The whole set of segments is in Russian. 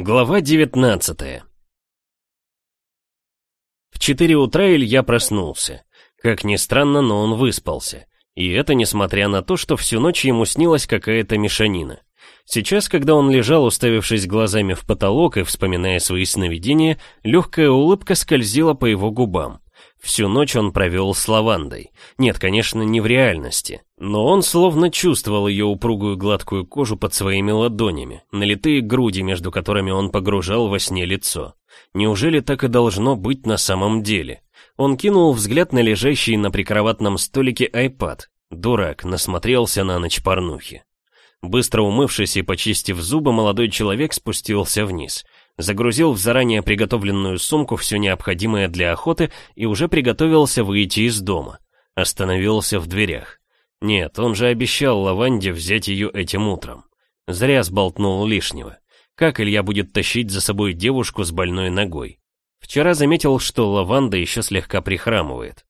Глава 19 В 4 утра Илья проснулся. Как ни странно, но он выспался. И это несмотря на то, что всю ночь ему снилась какая-то мешанина. Сейчас, когда он лежал, уставившись глазами в потолок и вспоминая свои сновидения, легкая улыбка скользила по его губам. Всю ночь он провел с лавандой. Нет, конечно, не в реальности. Но он словно чувствовал ее упругую гладкую кожу под своими ладонями, налитые груди, между которыми он погружал во сне лицо. Неужели так и должно быть на самом деле? Он кинул взгляд на лежащий на прикроватном столике айпад. Дурак, насмотрелся на ночь порнухи. Быстро умывшись и почистив зубы, молодой человек спустился вниз — загрузил в заранее приготовленную сумку все необходимое для охоты и уже приготовился выйти из дома. Остановился в дверях. Нет, он же обещал Лаванде взять ее этим утром. Зря сболтнул лишнего. Как Илья будет тащить за собой девушку с больной ногой? Вчера заметил, что Лаванда еще слегка прихрамывает.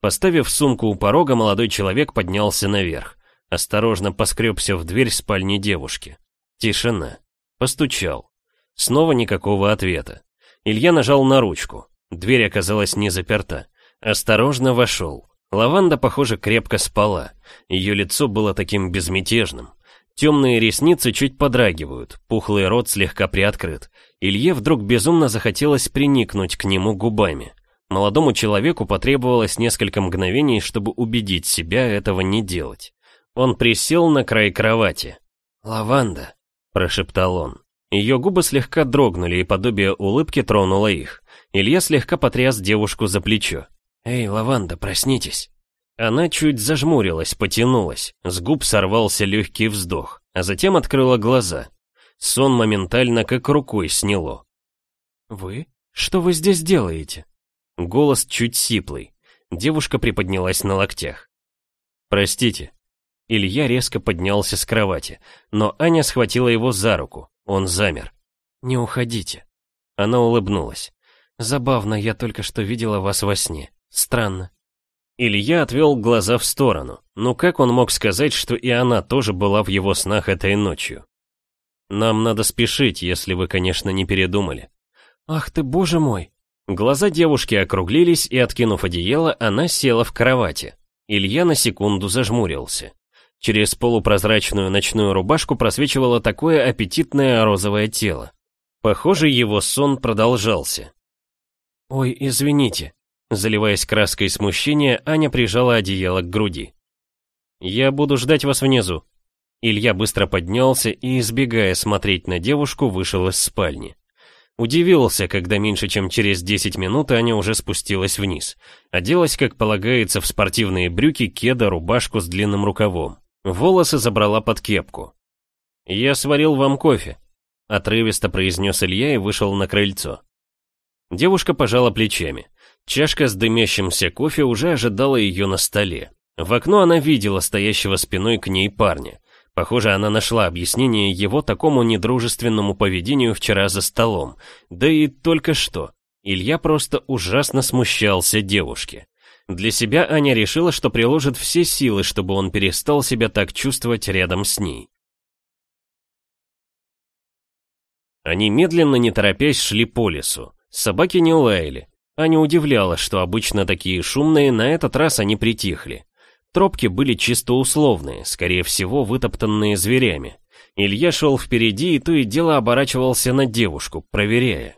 Поставив сумку у порога, молодой человек поднялся наверх. Осторожно поскребся в дверь спальни девушки. Тишина. Постучал. Снова никакого ответа. Илья нажал на ручку. Дверь оказалась не заперта. Осторожно вошел. Лаванда, похоже, крепко спала. Ее лицо было таким безмятежным. Темные ресницы чуть подрагивают, пухлый рот слегка приоткрыт. Илье вдруг безумно захотелось приникнуть к нему губами. Молодому человеку потребовалось несколько мгновений, чтобы убедить себя этого не делать. Он присел на край кровати. «Лаванда», — прошептал он. Ее губы слегка дрогнули, и подобие улыбки тронуло их. Илья слегка потряс девушку за плечо. «Эй, Лаванда, проснитесь!» Она чуть зажмурилась, потянулась, с губ сорвался легкий вздох, а затем открыла глаза. Сон моментально как рукой сняло. «Вы? Что вы здесь делаете?» Голос чуть сиплый. Девушка приподнялась на локтях. «Простите». Илья резко поднялся с кровати, но Аня схватила его за руку. Он замер. «Не уходите». Она улыбнулась. «Забавно, я только что видела вас во сне. Странно». Илья отвел глаза в сторону. Ну как он мог сказать, что и она тоже была в его снах этой ночью? «Нам надо спешить, если вы, конечно, не передумали». «Ах ты, боже мой!» Глаза девушки округлились, и, откинув одеяло, она села в кровати. Илья на секунду зажмурился. Через полупрозрачную ночную рубашку просвечивало такое аппетитное розовое тело. Похоже, его сон продолжался. «Ой, извините», заливаясь краской смущения, Аня прижала одеяло к груди. «Я буду ждать вас внизу». Илья быстро поднялся и, избегая смотреть на девушку, вышел из спальни. Удивился, когда меньше чем через 10 минут Аня уже спустилась вниз. Оделась, как полагается, в спортивные брюки, кеда, рубашку с длинным рукавом. Волосы забрала под кепку. «Я сварил вам кофе», — отрывисто произнес Илья и вышел на крыльцо. Девушка пожала плечами. Чашка с дымящимся кофе уже ожидала ее на столе. В окно она видела стоящего спиной к ней парня. Похоже, она нашла объяснение его такому недружественному поведению вчера за столом. Да и только что. Илья просто ужасно смущался девушке. Для себя Аня решила, что приложит все силы, чтобы он перестал себя так чувствовать рядом с ней. Они медленно, не торопясь, шли по лесу. Собаки не лаяли. Аня удивляла, что обычно такие шумные, на этот раз они притихли. Тропки были чисто условные, скорее всего, вытоптанные зверями. Илья шел впереди и то и дело оборачивался на девушку, проверяя.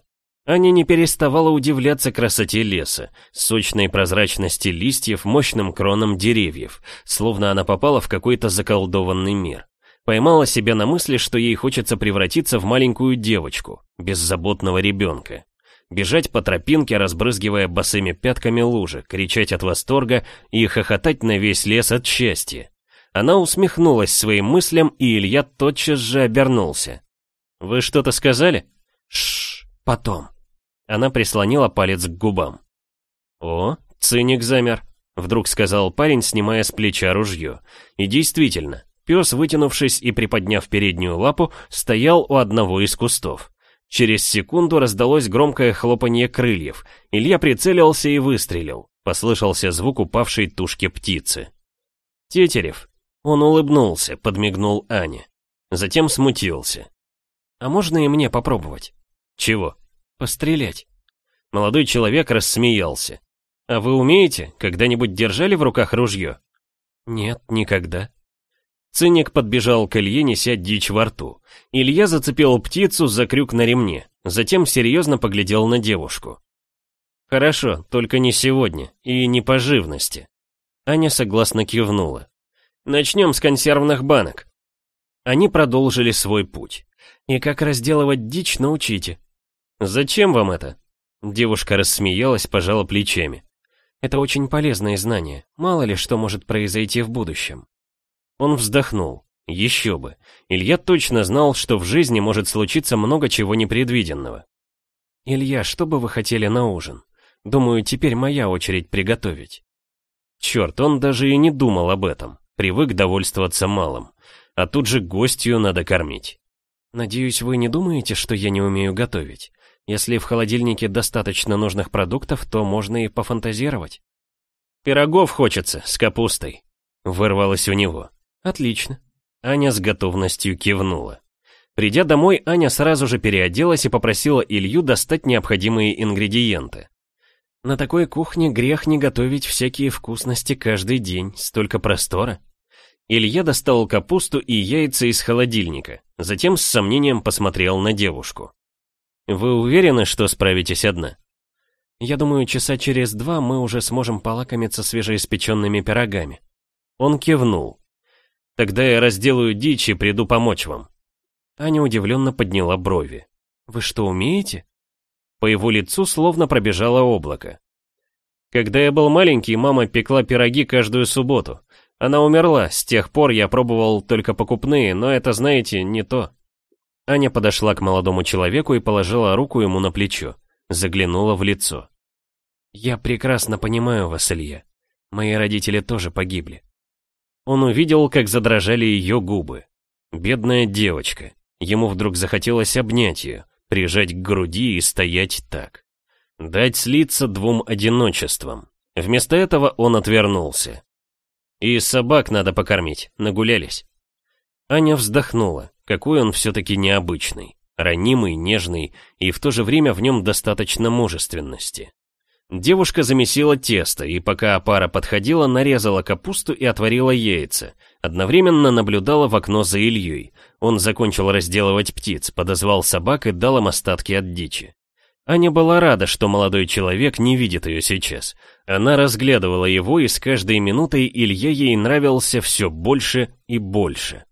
Аня не переставала удивляться красоте леса, сочной прозрачности листьев, мощным кронам деревьев, словно она попала в какой-то заколдованный мир. Поймала себя на мысли, что ей хочется превратиться в маленькую девочку, беззаботного ребенка. Бежать по тропинке, разбрызгивая босыми пятками лужи, кричать от восторга и хохотать на весь лес от счастья. Она усмехнулась своим мыслям, и Илья тотчас же обернулся. «Вы что-то сказали?» «Шш, потом». Она прислонила палец к губам. «О, циник замер», — вдруг сказал парень, снимая с плеча ружье. И действительно, пес, вытянувшись и приподняв переднюю лапу, стоял у одного из кустов. Через секунду раздалось громкое хлопанье крыльев. Илья прицелился и выстрелил. Послышался звук упавшей тушки птицы. «Тетерев». Он улыбнулся, подмигнул Ане. Затем смутился. А можно и мне попробовать? Чего? Пострелять. Молодой человек рассмеялся. А вы умеете? Когда-нибудь держали в руках ружье? Нет, никогда. Циник подбежал к Илье, неся дичь во рту. Илья зацепил птицу за крюк на ремне, затем серьезно поглядел на девушку. «Хорошо, только не сегодня, и не по живности». Аня согласно кивнула. «Начнем с консервных банок». Они продолжили свой путь. «И как разделывать дичь, научите». «Зачем вам это?» Девушка рассмеялась, пожала плечами. «Это очень полезные знания. Мало ли что может произойти в будущем». Он вздохнул. Еще бы. Илья точно знал, что в жизни может случиться много чего непредвиденного. «Илья, что бы вы хотели на ужин? Думаю, теперь моя очередь приготовить». Черт, он даже и не думал об этом. Привык довольствоваться малым. А тут же гостью надо кормить. «Надеюсь, вы не думаете, что я не умею готовить? Если в холодильнике достаточно нужных продуктов, то можно и пофантазировать». «Пирогов хочется, с капустой», — вырвалось у него. Отлично. Аня с готовностью кивнула. Придя домой, Аня сразу же переоделась и попросила Илью достать необходимые ингредиенты. На такой кухне грех не готовить всякие вкусности каждый день, столько простора. Илья достал капусту и яйца из холодильника, затем с сомнением посмотрел на девушку. «Вы уверены, что справитесь одна?» «Я думаю, часа через два мы уже сможем полакомиться свежеиспеченными пирогами». Он кивнул. Тогда я разделаю дичь и приду помочь вам». Аня удивленно подняла брови. «Вы что, умеете?» По его лицу словно пробежало облако. Когда я был маленький, мама пекла пироги каждую субботу. Она умерла, с тех пор я пробовал только покупные, но это, знаете, не то. Аня подошла к молодому человеку и положила руку ему на плечо. Заглянула в лицо. «Я прекрасно понимаю вас, Илья. Мои родители тоже погибли. Он увидел, как задрожали ее губы. Бедная девочка. Ему вдруг захотелось обнять ее, прижать к груди и стоять так. Дать слиться двум одиночествам. Вместо этого он отвернулся. И собак надо покормить, нагулялись. Аня вздохнула, какой он все-таки необычный, ранимый, нежный, и в то же время в нем достаточно мужественности. Девушка замесила тесто, и пока пара подходила, нарезала капусту и отварила яйца. Одновременно наблюдала в окно за Ильей. Он закончил разделывать птиц, подозвал собак и дал им остатки от дичи. Аня была рада, что молодой человек не видит ее сейчас. Она разглядывала его, и с каждой минутой Илья ей нравился все больше и больше.